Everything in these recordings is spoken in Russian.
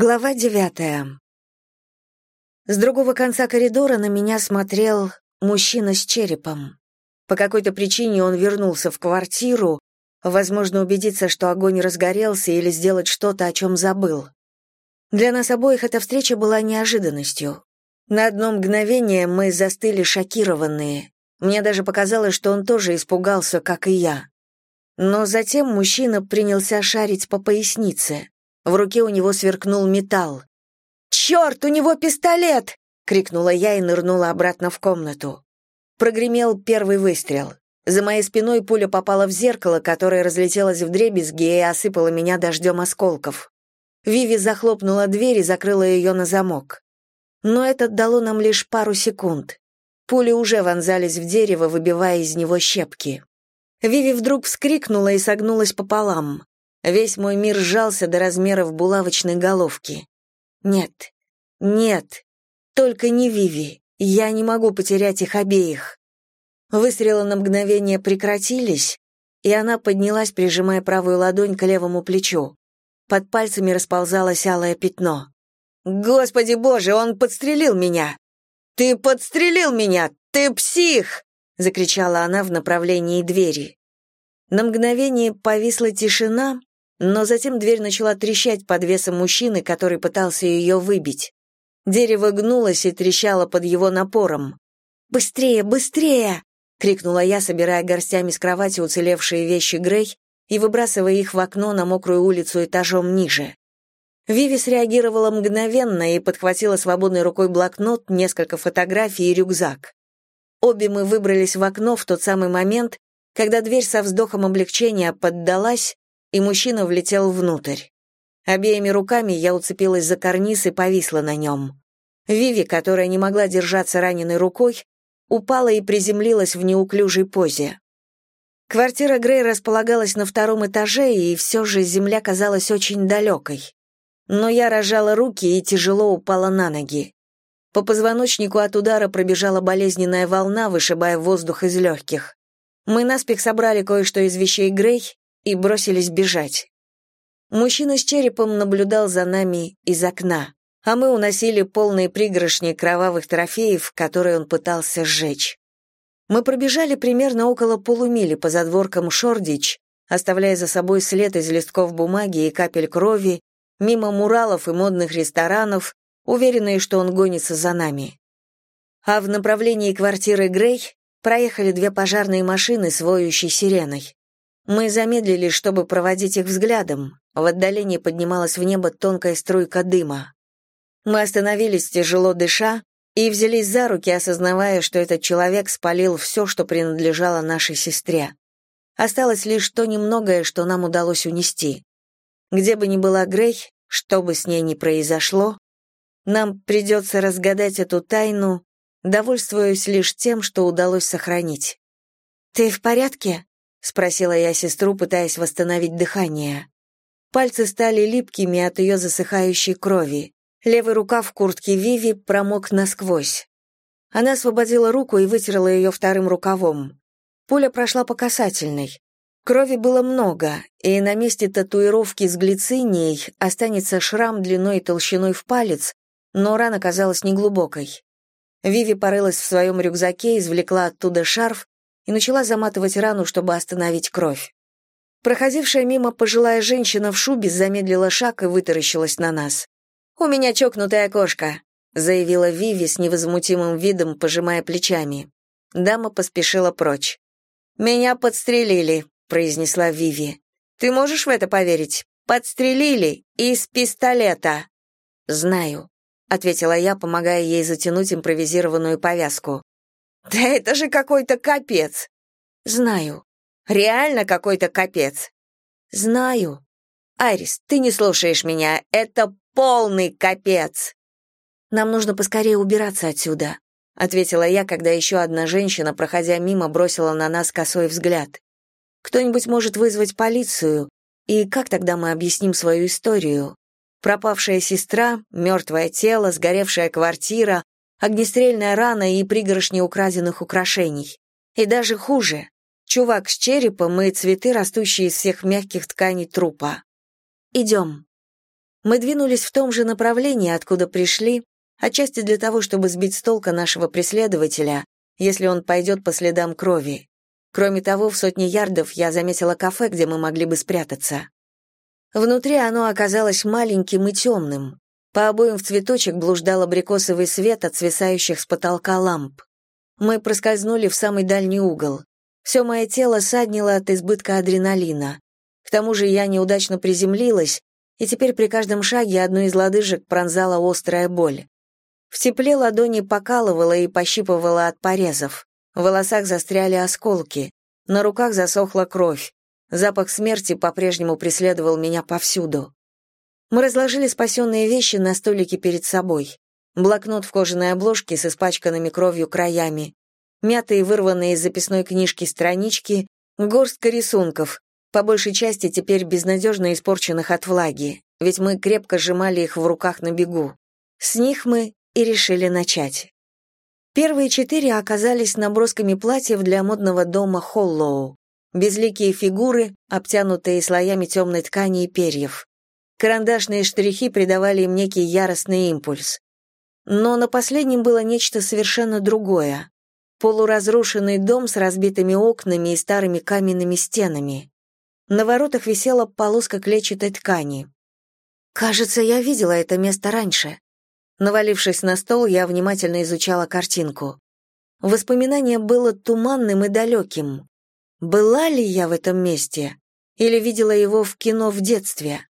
Глава девятая. С другого конца коридора на меня смотрел мужчина с черепом. По какой-то причине он вернулся в квартиру, возможно, убедиться, что огонь разгорелся или сделать что-то, о чем забыл. Для нас обоих эта встреча была неожиданностью. На одно мгновение мы застыли шокированные. Мне даже показалось, что он тоже испугался, как и я. Но затем мужчина принялся шарить по пояснице. В руке у него сверкнул металл. «Черт, у него пистолет!» — крикнула я и нырнула обратно в комнату. Прогремел первый выстрел. За моей спиной пуля попала в зеркало, которое разлетелось в дребезги и осыпало меня дождем осколков. Виви захлопнула дверь и закрыла ее на замок. Но это дало нам лишь пару секунд. Пули уже вонзались в дерево, выбивая из него щепки. Виви вдруг вскрикнула и согнулась пополам. Весь мой мир сжался до размеров булавочной головки. Нет, нет, только не Виви. Я не могу потерять их обеих. Выстрелы на мгновение прекратились, и она поднялась, прижимая правую ладонь к левому плечу. Под пальцами расползалось алое пятно. «Господи боже, он подстрелил меня! Ты подстрелил меня! Ты псих!» — закричала она в направлении двери. На мгновение повисла тишина, но затем дверь начала трещать под весом мужчины, который пытался ее выбить. Дерево гнулось и трещало под его напором. «Быстрее, быстрее!» — крикнула я, собирая горстями с кровати уцелевшие вещи Грей и выбрасывая их в окно на мокрую улицу этажом ниже. Виви среагировала мгновенно и подхватила свободной рукой блокнот, несколько фотографий и рюкзак. Обе мы выбрались в окно в тот самый момент, когда дверь со вздохом облегчения поддалась, и мужчина влетел внутрь. Обеими руками я уцепилась за карниз и повисла на нем. Виви, которая не могла держаться раненой рукой, упала и приземлилась в неуклюжей позе. Квартира Грей располагалась на втором этаже, и все же земля казалась очень далекой. Но я рожала руки и тяжело упала на ноги. По позвоночнику от удара пробежала болезненная волна, вышибая воздух из легких. Мы наспех собрали кое-что из вещей Грей и бросились бежать. Мужчина с черепом наблюдал за нами из окна, а мы уносили полные пригоршни кровавых трофеев, которые он пытался сжечь. Мы пробежали примерно около полумили по задворкам Шордич, оставляя за собой след из листков бумаги и капель крови, мимо муралов и модных ресторанов, уверенные, что он гонится за нами. А в направлении квартиры Грей проехали две пожарные машины с воющей сиреной. Мы замедлились, чтобы проводить их взглядом. В отдалении поднималась в небо тонкая струйка дыма. Мы остановились, тяжело дыша, и взялись за руки, осознавая, что этот человек спалил все, что принадлежало нашей сестре. Осталось лишь то немногое, что нам удалось унести. Где бы ни была Грей, что бы с ней ни произошло, нам придется разгадать эту тайну, довольствуясь лишь тем, что удалось сохранить. «Ты в порядке?» — спросила я сестру, пытаясь восстановить дыхание. Пальцы стали липкими от ее засыхающей крови. Левый рукав куртки Виви промок насквозь. Она освободила руку и вытерла ее вторым рукавом. Пуля прошла по касательной. Крови было много, и на месте татуировки с глицинией останется шрам длиной и толщиной в палец, но рана казалась неглубокой. Виви порылась в своем рюкзаке, извлекла оттуда шарф и начала заматывать рану, чтобы остановить кровь. Проходившая мимо пожилая женщина в шубе замедлила шаг и вытаращилась на нас. «У меня чокнутая кошка», — заявила Виви с невозмутимым видом, пожимая плечами. Дама поспешила прочь. «Меня подстрелили», — произнесла Виви. «Ты можешь в это поверить? Подстрелили из пистолета». «Знаю», — ответила я, помогая ей затянуть импровизированную повязку. Да это же какой-то капец. Знаю. Реально какой-то капец. Знаю. Айрис, ты не слушаешь меня. Это полный капец. Нам нужно поскорее убираться отсюда, ответила я, когда еще одна женщина, проходя мимо, бросила на нас косой взгляд. Кто-нибудь может вызвать полицию, и как тогда мы объясним свою историю? Пропавшая сестра, мертвое тело, сгоревшая квартира, огнестрельная рана и пригоршни украденных украшений. И даже хуже — чувак с черепом и цветы, растущие из всех мягких тканей трупа. «Идем», Мы двинулись в том же направлении, откуда пришли, отчасти для того, чтобы сбить с толка нашего преследователя, если он пойдет по следам крови. Кроме того, в сотне ярдов я заметила кафе, где мы могли бы спрятаться. Внутри оно оказалось маленьким и темным. По обоим в цветочек блуждал абрикосовый свет от свисающих с потолка ламп. Мы проскользнули в самый дальний угол. Все мое тело саднило от избытка адреналина. К тому же я неудачно приземлилась, и теперь при каждом шаге одну из лодыжек пронзала острая боль. В тепле ладони покалывала и пощипывала от порезов. В волосах застряли осколки, на руках засохла кровь. Запах смерти по-прежнему преследовал меня повсюду. Мы разложили спасенные вещи на столике перед собой. Блокнот в кожаной обложке с испачканными кровью краями, мятые вырванные из записной книжки странички, горстка рисунков, по большей части теперь безнадежно испорченных от влаги, ведь мы крепко сжимали их в руках на бегу. С них мы и решили начать. Первые четыре оказались набросками платьев для модного дома Холлоу. Безликие фигуры, обтянутые слоями темной ткани и перьев. Карандашные штрихи придавали им некий яростный импульс. Но на последнем было нечто совершенно другое. Полуразрушенный дом с разбитыми окнами и старыми каменными стенами. На воротах висела полоска клетчатой ткани. Кажется, я видела это место раньше. Навалившись на стол, я внимательно изучала картинку. Воспоминание было туманным и далеким. Была ли я в этом месте? Или видела его в кино в детстве?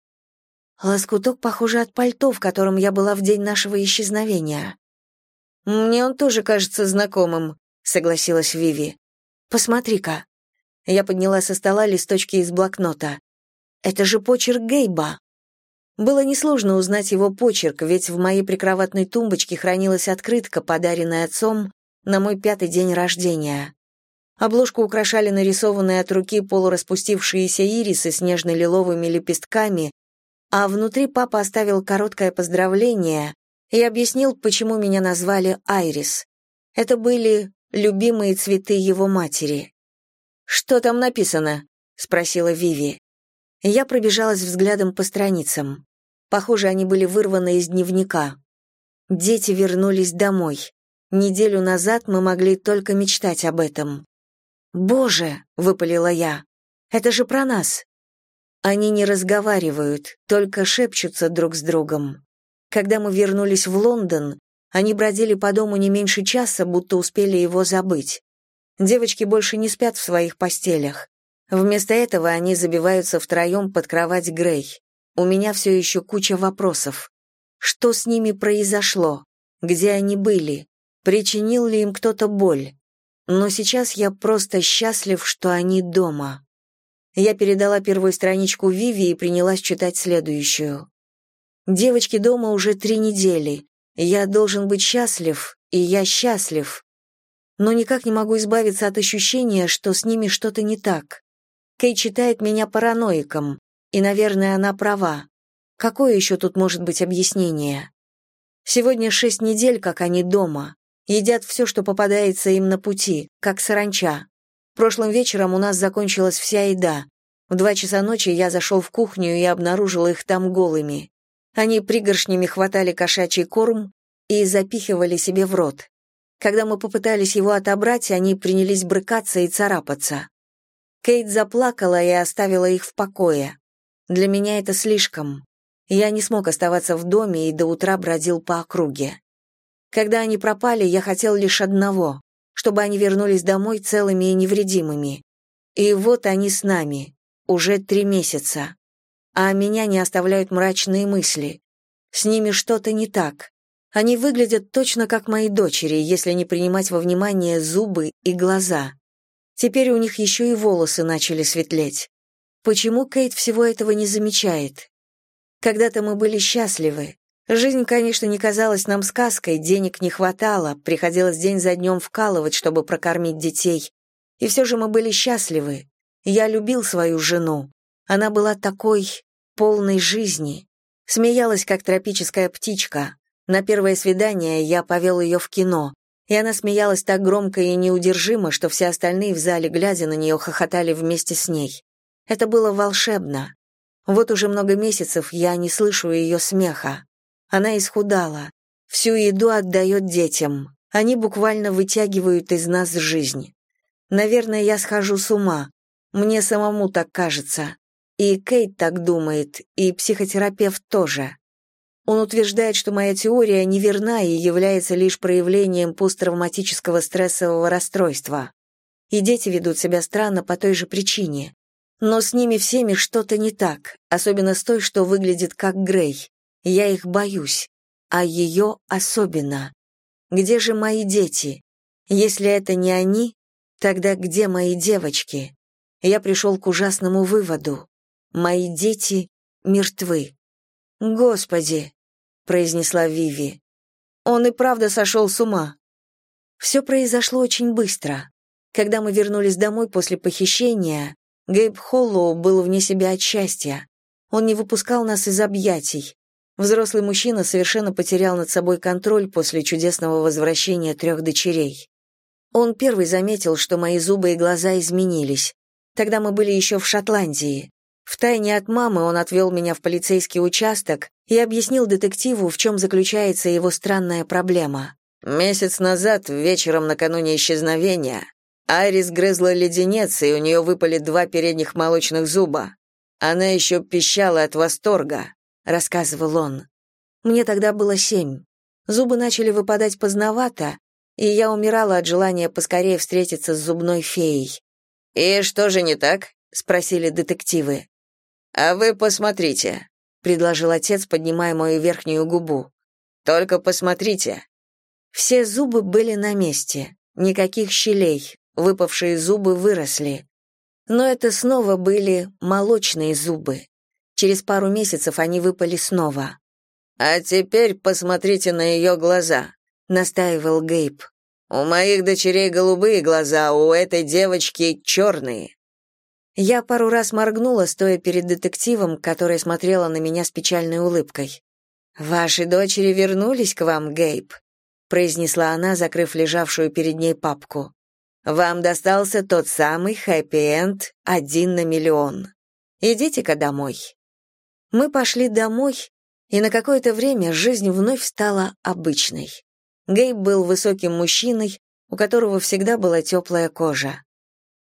Лоскуток, похоже, от пальто, в котором я была в день нашего исчезновения. «Мне он тоже кажется знакомым», — согласилась Виви. «Посмотри-ка». Я подняла со стола листочки из блокнота. «Это же почерк Гейба». Было несложно узнать его почерк, ведь в моей прикроватной тумбочке хранилась открытка, подаренная отцом на мой пятый день рождения. Обложку украшали нарисованные от руки полураспустившиеся ирисы с нежно-лиловыми лепестками, а внутри папа оставил короткое поздравление и объяснил, почему меня назвали Айрис. Это были любимые цветы его матери. «Что там написано?» — спросила Виви. Я пробежалась взглядом по страницам. Похоже, они были вырваны из дневника. Дети вернулись домой. Неделю назад мы могли только мечтать об этом. «Боже!» — выпалила я. «Это же про нас!» Они не разговаривают, только шепчутся друг с другом. Когда мы вернулись в Лондон, они бродили по дому не меньше часа, будто успели его забыть. Девочки больше не спят в своих постелях. Вместо этого они забиваются втроем под кровать Грей. У меня все еще куча вопросов. Что с ними произошло? Где они были? Причинил ли им кто-то боль? Но сейчас я просто счастлив, что они дома. Я передала первую страничку Виви и принялась читать следующую. «Девочки дома уже три недели. Я должен быть счастлив, и я счастлив. Но никак не могу избавиться от ощущения, что с ними что-то не так. Кей читает меня параноиком, и, наверное, она права. Какое еще тут может быть объяснение? Сегодня шесть недель, как они дома. Едят все, что попадается им на пути, как саранча. Прошлым вечером у нас закончилась вся еда. В два часа ночи я зашел в кухню и обнаружил их там голыми. Они пригоршнями хватали кошачий корм и запихивали себе в рот. Когда мы попытались его отобрать, они принялись брыкаться и царапаться. Кейт заплакала и оставила их в покое. Для меня это слишком. Я не смог оставаться в доме и до утра бродил по округе. Когда они пропали, я хотел лишь одного чтобы они вернулись домой целыми и невредимыми. И вот они с нами, уже три месяца. А меня не оставляют мрачные мысли. С ними что-то не так. Они выглядят точно как мои дочери, если не принимать во внимание зубы и глаза. Теперь у них еще и волосы начали светлеть. Почему Кейт всего этого не замечает? Когда-то мы были счастливы, Жизнь, конечно, не казалась нам сказкой, денег не хватало, приходилось день за днем вкалывать, чтобы прокормить детей. И все же мы были счастливы. Я любил свою жену. Она была такой полной жизни. Смеялась, как тропическая птичка. На первое свидание я повел ее в кино, и она смеялась так громко и неудержимо, что все остальные в зале, глядя на нее, хохотали вместе с ней. Это было волшебно. Вот уже много месяцев я не слышу ее смеха. Она исхудала, всю еду отдает детям. Они буквально вытягивают из нас жизнь. Наверное, я схожу с ума. Мне самому так кажется. И Кейт так думает, и психотерапевт тоже. Он утверждает, что моя теория неверна и является лишь проявлением посттравматического стрессового расстройства. И дети ведут себя странно по той же причине. Но с ними всеми что-то не так, особенно с той, что выглядит как Грей. Я их боюсь, а ее особенно. Где же мои дети? Если это не они, тогда где мои девочки? Я пришел к ужасному выводу. Мои дети мертвы. Господи, произнесла Виви. Он и правда сошел с ума. Все произошло очень быстро. Когда мы вернулись домой после похищения, Гейб Холлоу был вне себя от счастья. Он не выпускал нас из объятий. Взрослый мужчина совершенно потерял над собой контроль после чудесного возвращения трех дочерей. Он первый заметил, что мои зубы и глаза изменились. Тогда мы были еще в Шотландии. Втайне от мамы он отвел меня в полицейский участок и объяснил детективу, в чем заключается его странная проблема. Месяц назад, вечером накануне исчезновения, Айрис грызла леденец, и у нее выпали два передних молочных зуба. Она еще пищала от восторга, рассказывал он. Мне тогда было семь. Зубы начали выпадать поздновато, и я умирала от желания поскорее встретиться с зубной феей. «И что же не так?» — спросили детективы. «А вы посмотрите», — предложил отец, поднимая мою верхнюю губу. «Только посмотрите». Все зубы были на месте, никаких щелей, выпавшие зубы выросли. Но это снова были молочные зубы. Через пару месяцев они выпали снова. «А теперь посмотрите на ее глаза», — настаивал Гейб. «У моих дочерей голубые глаза, у этой девочки черные». Я пару раз моргнула, стоя перед детективом, которая смотрела на меня с печальной улыбкой. «Ваши дочери вернулись к вам, Гейб», — произнесла она, закрыв лежавшую перед ней папку. Вам достался тот самый хэппи-энд один на миллион. Идите-ка домой. Мы пошли домой, и на какое-то время жизнь вновь стала обычной. Гейб был высоким мужчиной, у которого всегда была теплая кожа.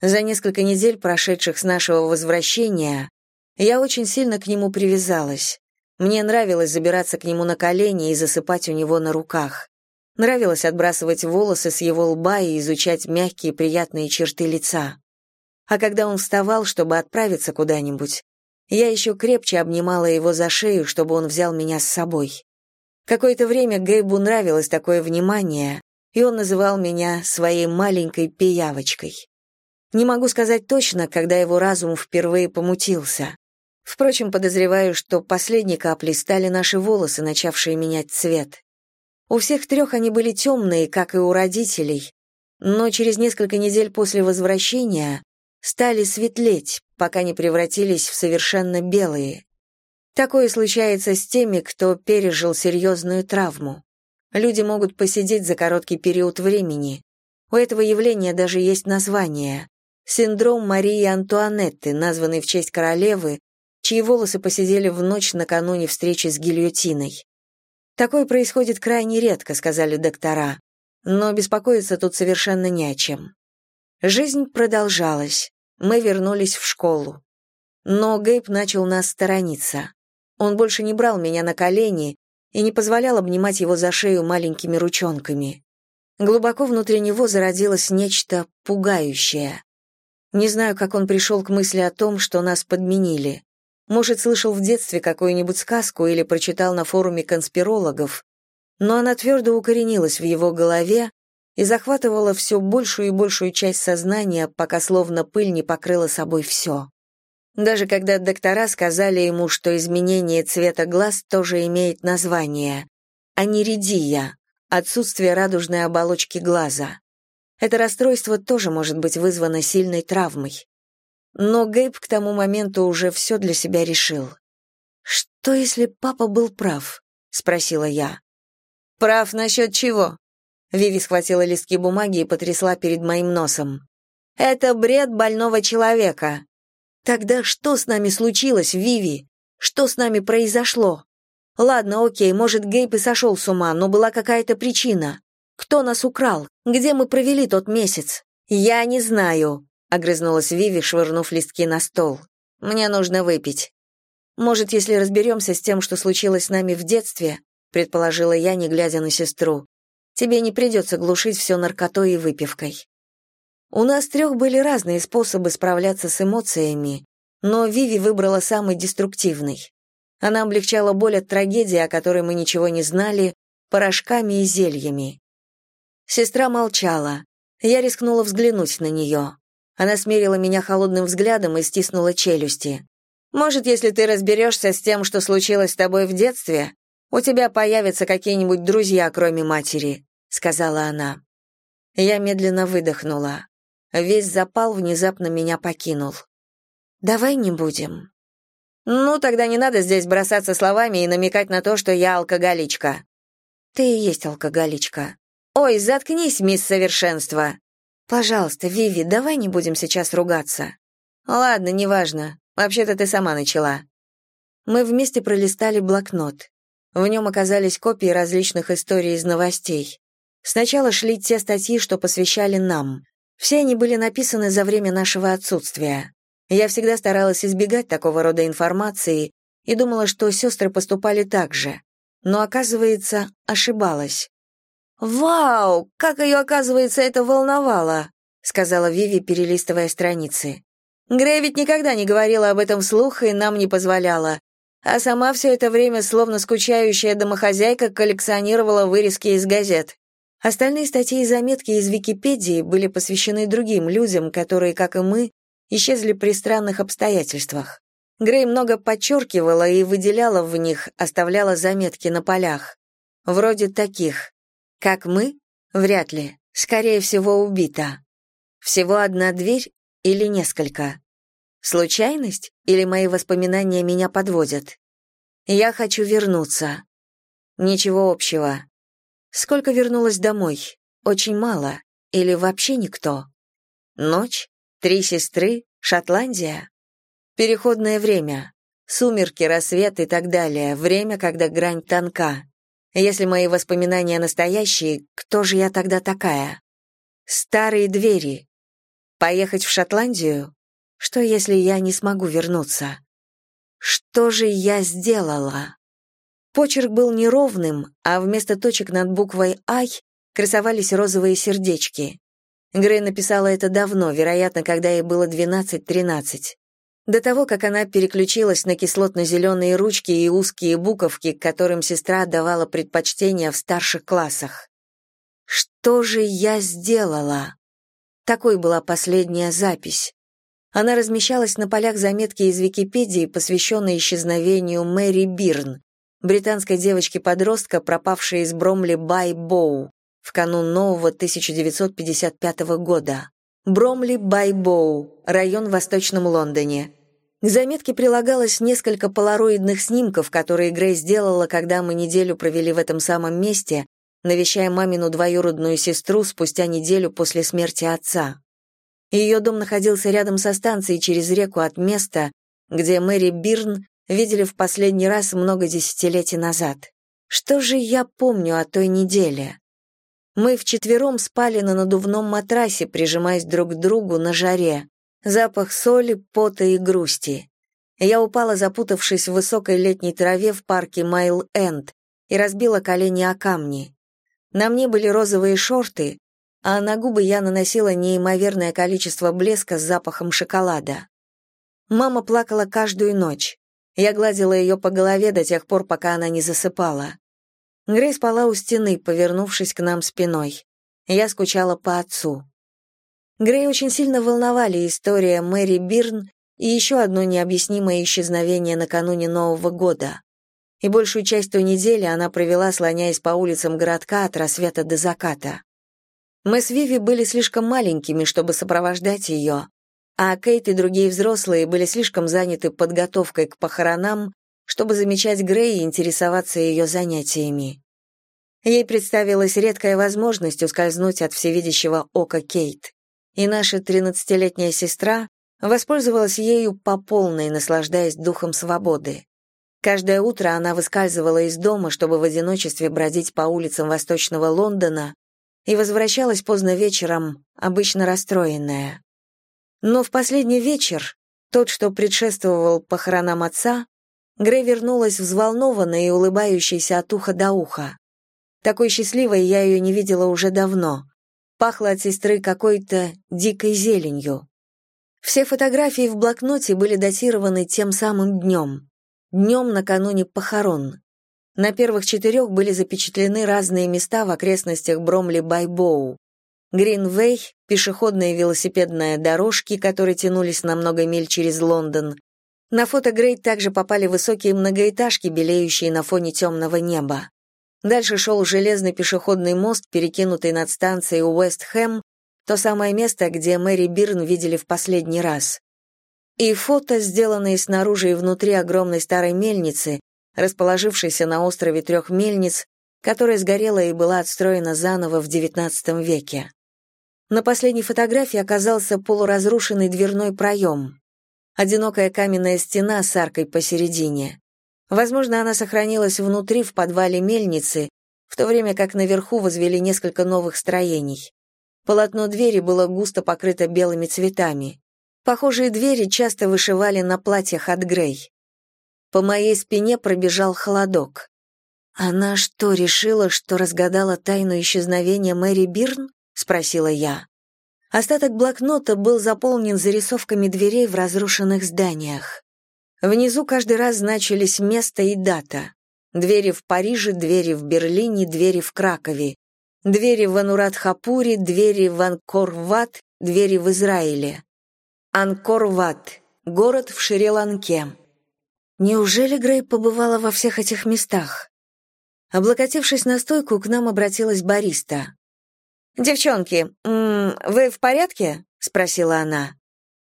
За несколько недель, прошедших с нашего возвращения, я очень сильно к нему привязалась. Мне нравилось забираться к нему на колени и засыпать у него на руках. Нравилось отбрасывать волосы с его лба и изучать мягкие приятные черты лица. А когда он вставал, чтобы отправиться куда-нибудь, я еще крепче обнимала его за шею, чтобы он взял меня с собой. Какое-то время Гейбу нравилось такое внимание, и он называл меня своей маленькой пиявочкой. Не могу сказать точно, когда его разум впервые помутился. Впрочем, подозреваю, что последней каплей стали наши волосы, начавшие менять цвет. У всех трех они были темные, как и у родителей, но через несколько недель после возвращения стали светлеть, пока не превратились в совершенно белые. Такое случается с теми, кто пережил серьезную травму. Люди могут посидеть за короткий период времени. У этого явления даже есть название — синдром Марии Антуанетты, названный в честь королевы, чьи волосы посидели в ночь накануне встречи с гильотиной. Такое происходит крайне редко, сказали доктора, но беспокоиться тут совершенно не о чем. Жизнь продолжалась. Мы вернулись в школу. Но Гейб начал нас сторониться. Он больше не брал меня на колени и не позволял обнимать его за шею маленькими ручонками. Глубоко внутри него зародилось нечто пугающее. Не знаю, как он пришел к мысли о том, что нас подменили. Может, слышал в детстве какую-нибудь сказку или прочитал на форуме конспирологов, но она твердо укоренилась в его голове и захватывала все большую и большую часть сознания, пока словно пыль не покрыла собой все. Даже когда доктора сказали ему, что изменение цвета глаз тоже имеет название — аниридия, отсутствие радужной оболочки глаза. Это расстройство тоже может быть вызвано сильной травмой. Но Гейб к тому моменту уже все для себя решил. «Что, если папа был прав?» — спросила я. «Прав насчет чего?» Виви схватила листки бумаги и потрясла перед моим носом. «Это бред больного человека». Тогда что с нами случилось, Виви? Что с нами произошло? Ладно, окей, может, Гейб и сошел с ума, но была какая-то причина. Кто нас украл? Где мы провели тот месяц? Я не знаю, огрызнулась Виви, швырнув листки на стол. Мне нужно выпить. Может, если разберемся с тем, что случилось с нами в детстве, предположила я, не глядя на сестру. Тебе не придется глушить все наркотой и выпивкой. У нас трех были разные способы справляться с эмоциями, но Виви выбрала самый деструктивный. Она облегчала боль от трагедии, о которой мы ничего не знали, порошками и зельями. Сестра молчала. Я рискнула взглянуть на нее. Она смерила меня холодным взглядом и стиснула челюсти. «Может, если ты разберешься с тем, что случилось с тобой в детстве, у тебя появятся какие-нибудь друзья, кроме матери», — сказала она. Я медленно выдохнула. Весь запал внезапно меня покинул. «Давай не будем». «Ну, тогда не надо здесь бросаться словами и намекать на то, что я алкоголичка». «Ты и есть алкоголичка». «Ой, заткнись, мисс Совершенство». «Пожалуйста, Виви, давай не будем сейчас ругаться». «Ладно, неважно. Вообще-то ты сама начала». Мы вместе пролистали блокнот. В нем оказались копии различных историй из новостей. Сначала шли те статьи, что посвящали нам. Все они были написаны за время нашего отсутствия. Я всегда старалась избегать такого рода информации и думала, что сестры поступали так же. Но, оказывается, ошибалась. «Вау! Как ее, оказывается, это волновало!» сказала Виви, перелистывая страницы. Грей ведь никогда не говорила об этом вслух и нам не позволяла. А сама все это время, словно скучающая домохозяйка, коллекционировала вырезки из газет. Остальные статьи и заметки из Википедии были посвящены другим людям, которые, как и мы, исчезли при странных обстоятельствах. Грей много подчеркивала и выделяла в них, оставляла заметки на полях. Вроде таких. Как мы? Вряд ли. Скорее всего, убита. Всего одна дверь или несколько? Случайность или мои воспоминания меня подводят? Я хочу вернуться. Ничего общего. Сколько вернулась домой? Очень мало. Или вообще никто? Ночь? Три сестры? Шотландия? Переходное время. Сумерки, рассвет и так далее. Время, когда грань тонка. Если мои воспоминания настоящие, кто же я тогда такая? Старые двери. Поехать в Шотландию? Что, если я не смогу вернуться? Что же я сделала? Почерк был неровным, а вместо точек над буквой «Ай» красовались розовые сердечки. Грей написала это давно, вероятно, когда ей было 12-13. До того, как она переключилась на кислотно-зеленые ручки и узкие буковки, которым сестра отдавала предпочтение в старших классах. «Что же я сделала?» Такой была последняя запись. Она размещалась на полях заметки из Википедии, посвященной исчезновению Мэри Бирн, британской девочки-подростка, пропавшей из Бромли Бай-Боу в канун нового 1955 года. Бромли Бай-Боу, район в Восточном Лондоне. К заметке прилагалось несколько полароидных снимков, которые Грей сделала, когда мы неделю провели в этом самом месте, навещая мамину двоюродную сестру спустя неделю после смерти отца. Ее дом находился рядом со станцией через реку от места, где Мэри Бирн видели в последний раз много десятилетий назад. Что же я помню о той неделе? Мы вчетвером спали на надувном матрасе, прижимаясь друг к другу на жаре. Запах соли, пота и грусти. Я упала, запутавшись в высокой летней траве в парке Майл-Энд, и разбила колени о камни. На мне были розовые шорты, а на губы я наносила неимоверное количество блеска с запахом шоколада. Мама плакала каждую ночь. Я гладила ее по голове до тех пор, пока она не засыпала. Грей спала у стены, повернувшись к нам спиной. Я скучала по отцу. Грей очень сильно волновали история Мэри Бирн и еще одно необъяснимое исчезновение накануне Нового года. И большую часть той недели она провела, слоняясь по улицам городка от рассвета до заката. Мы с Виви были слишком маленькими, чтобы сопровождать ее, а Кейт и другие взрослые были слишком заняты подготовкой к похоронам, чтобы замечать Грей и интересоваться ее занятиями. Ей представилась редкая возможность ускользнуть от всевидящего ока Кейт, и наша тринадцатилетняя сестра Воспользовалась ею по полной, наслаждаясь духом свободы. Каждое утро она выскальзывала из дома, чтобы в одиночестве бродить по улицам восточного Лондона, и возвращалась поздно вечером, обычно расстроенная. Но в последний вечер, тот, что предшествовал похоронам отца, Грей вернулась взволнованная и улыбающаяся от уха до уха. Такой счастливой я ее не видела уже давно. Пахло от сестры какой-то дикой зеленью. Все фотографии в блокноте были датированы тем самым днем. Днем накануне похорон. На первых четырех были запечатлены разные места в окрестностях Бромли-Байбоу. Гринвей, пешеходные велосипедные дорожки, которые тянулись на много миль через Лондон. На фото Грей также попали высокие многоэтажки, белеющие на фоне темного неба. Дальше шел железный пешеходный мост, перекинутый над станцией Уэст-Хэм, то самое место, где Мэри Бирн видели в последний раз. И фото, сделанные снаружи и внутри огромной старой мельницы, расположившейся на острове трех мельниц, которая сгорела и была отстроена заново в XIX веке. На последней фотографии оказался полуразрушенный дверной проем. Одинокая каменная стена с аркой посередине. Возможно, она сохранилась внутри в подвале мельницы, в то время как наверху возвели несколько новых строений. Полотно двери было густо покрыто белыми цветами. Похожие двери часто вышивали на платьях от Грей. По моей спине пробежал холодок. «Она что, решила, что разгадала тайну исчезновения Мэри Бирн?» — спросила я. Остаток блокнота был заполнен зарисовками дверей в разрушенных зданиях. Внизу каждый раз значились место и дата. Двери в Париже, двери в Берлине, двери в Кракове. Двери в Анурат-Хапуре, двери в Анкор-Ват, двери в Израиле. Анкор-Ват — город в Шри-Ланке. Неужели Грей побывала во всех этих местах? Облокотившись на стойку, к нам обратилась бариста. «Девчонки, вы в порядке?» — спросила она.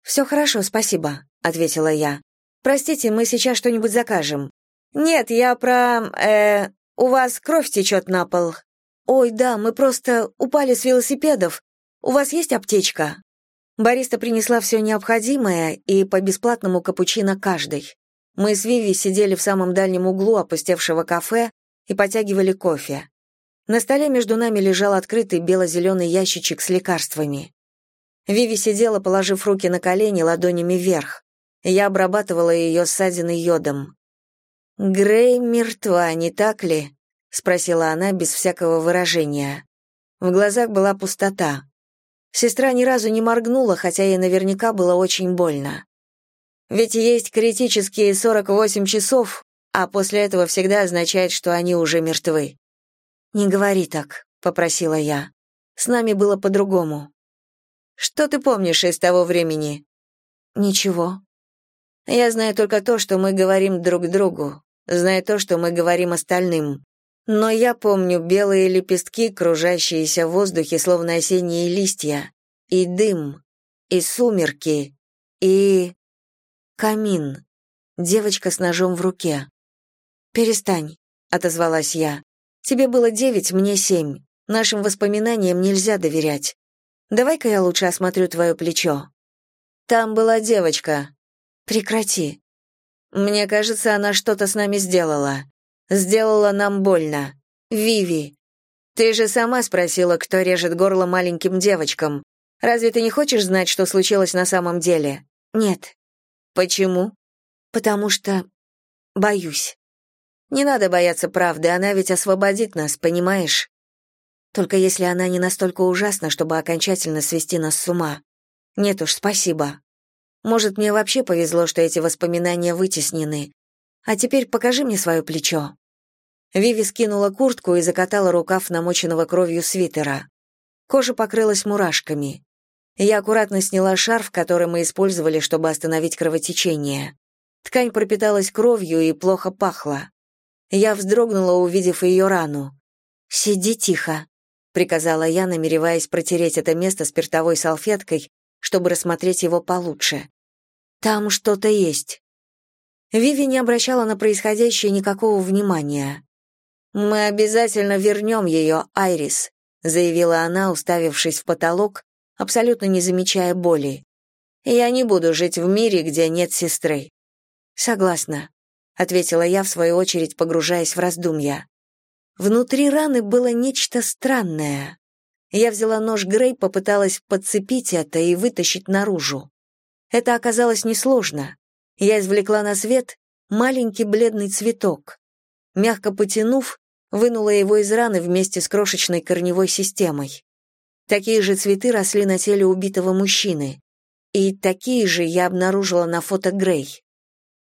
«Все хорошо, спасибо», — ответила я. «Простите, мы сейчас что-нибудь закажем». «Нет, я про... э... у вас кровь течет на пол». «Ой, да, мы просто упали с велосипедов. У вас есть аптечка?» Бариста принесла все необходимое и по бесплатному капучино каждой. Мы с Виви сидели в самом дальнем углу опустевшего кафе и потягивали кофе. На столе между нами лежал открытый бело-зеленый ящичек с лекарствами. Виви сидела, положив руки на колени, ладонями вверх. Я обрабатывала ее ссадиной йодом. «Грей мертва, не так ли?» — спросила она без всякого выражения. В глазах была пустота. Сестра ни разу не моргнула, хотя ей наверняка было очень больно. Ведь есть критические 48 часов, а после этого всегда означает, что они уже мертвы. «Не говори так», — попросила я. «С нами было по-другому». «Что ты помнишь из того времени?» «Ничего». «Я знаю только то, что мы говорим друг другу, знаю то, что мы говорим остальным. Но я помню белые лепестки, кружащиеся в воздухе, словно осенние листья, и дым, и сумерки, и... камин. Девочка с ножом в руке. «Перестань», — отозвалась я. Тебе было девять, мне семь. Нашим воспоминаниям нельзя доверять. Давай-ка я лучше осмотрю твое плечо. Там была девочка. Прекрати. Мне кажется, она что-то с нами сделала. Сделала нам больно. Виви. Ты же сама спросила, кто режет горло маленьким девочкам. Разве ты не хочешь знать, что случилось на самом деле? Нет. Почему? Потому что боюсь. Не надо бояться правды, она ведь освободит нас, понимаешь? Только если она не настолько ужасна, чтобы окончательно свести нас с ума. Нет уж, спасибо. Может, мне вообще повезло, что эти воспоминания вытеснены. А теперь покажи мне свое плечо». Виви скинула куртку и закатала рукав намоченного кровью свитера. Кожа покрылась мурашками. Я аккуратно сняла шарф, который мы использовали, чтобы остановить кровотечение. Ткань пропиталась кровью и плохо пахла. Я вздрогнула, увидев ее рану. «Сиди тихо», — приказала я, намереваясь протереть это место спиртовой салфеткой, чтобы рассмотреть его получше. «Там что-то есть». Виви не обращала на происходящее никакого внимания. «Мы обязательно вернем ее, Айрис», — заявила она, уставившись в потолок, абсолютно не замечая боли. Я не буду жить в мире, где нет сестры. Согласна, ответила я в свою очередь, погружаясь в раздумья. Внутри раны было нечто странное. Я взяла нож Грей, попыталась подцепить это и вытащить наружу. Это оказалось несложно. Я извлекла на свет маленький бледный цветок. Мягко потянув, вынула его из раны вместе с крошечной корневой системой. Такие же цветы росли на теле убитого мужчины. И такие же я обнаружила на фото Грей.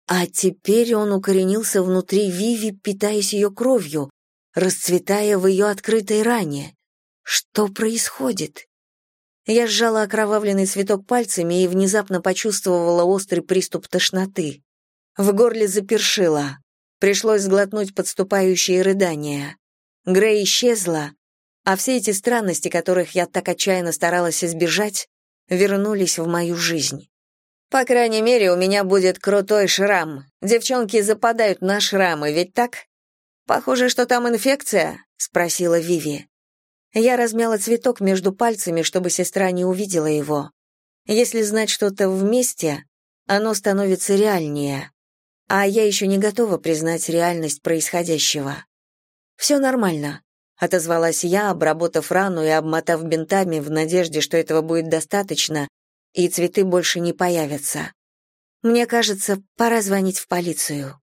А теперь он укоренился внутри Виви, питаясь ее кровью, расцветая в ее открытой ране. Что происходит? Я сжала окровавленный цветок пальцами и внезапно почувствовала острый приступ тошноты. В горле запершило. Пришлось сглотнуть подступающие рыдания. Грей исчезла, а все эти странности, которых я так отчаянно старалась избежать, вернулись в мою жизнь. По крайней мере, у меня будет крутой шрам. Девчонки западают на шрамы, ведь так? Похоже, что там инфекция, спросила Виви. Я размяла цветок между пальцами, чтобы сестра не увидела его. Если знать что-то вместе, оно становится реальнее. А я еще не готова признать реальность происходящего. «Все нормально», — отозвалась я, обработав рану и обмотав бинтами в надежде, что этого будет достаточно, и цветы больше не появятся. Мне кажется, пора звонить в полицию.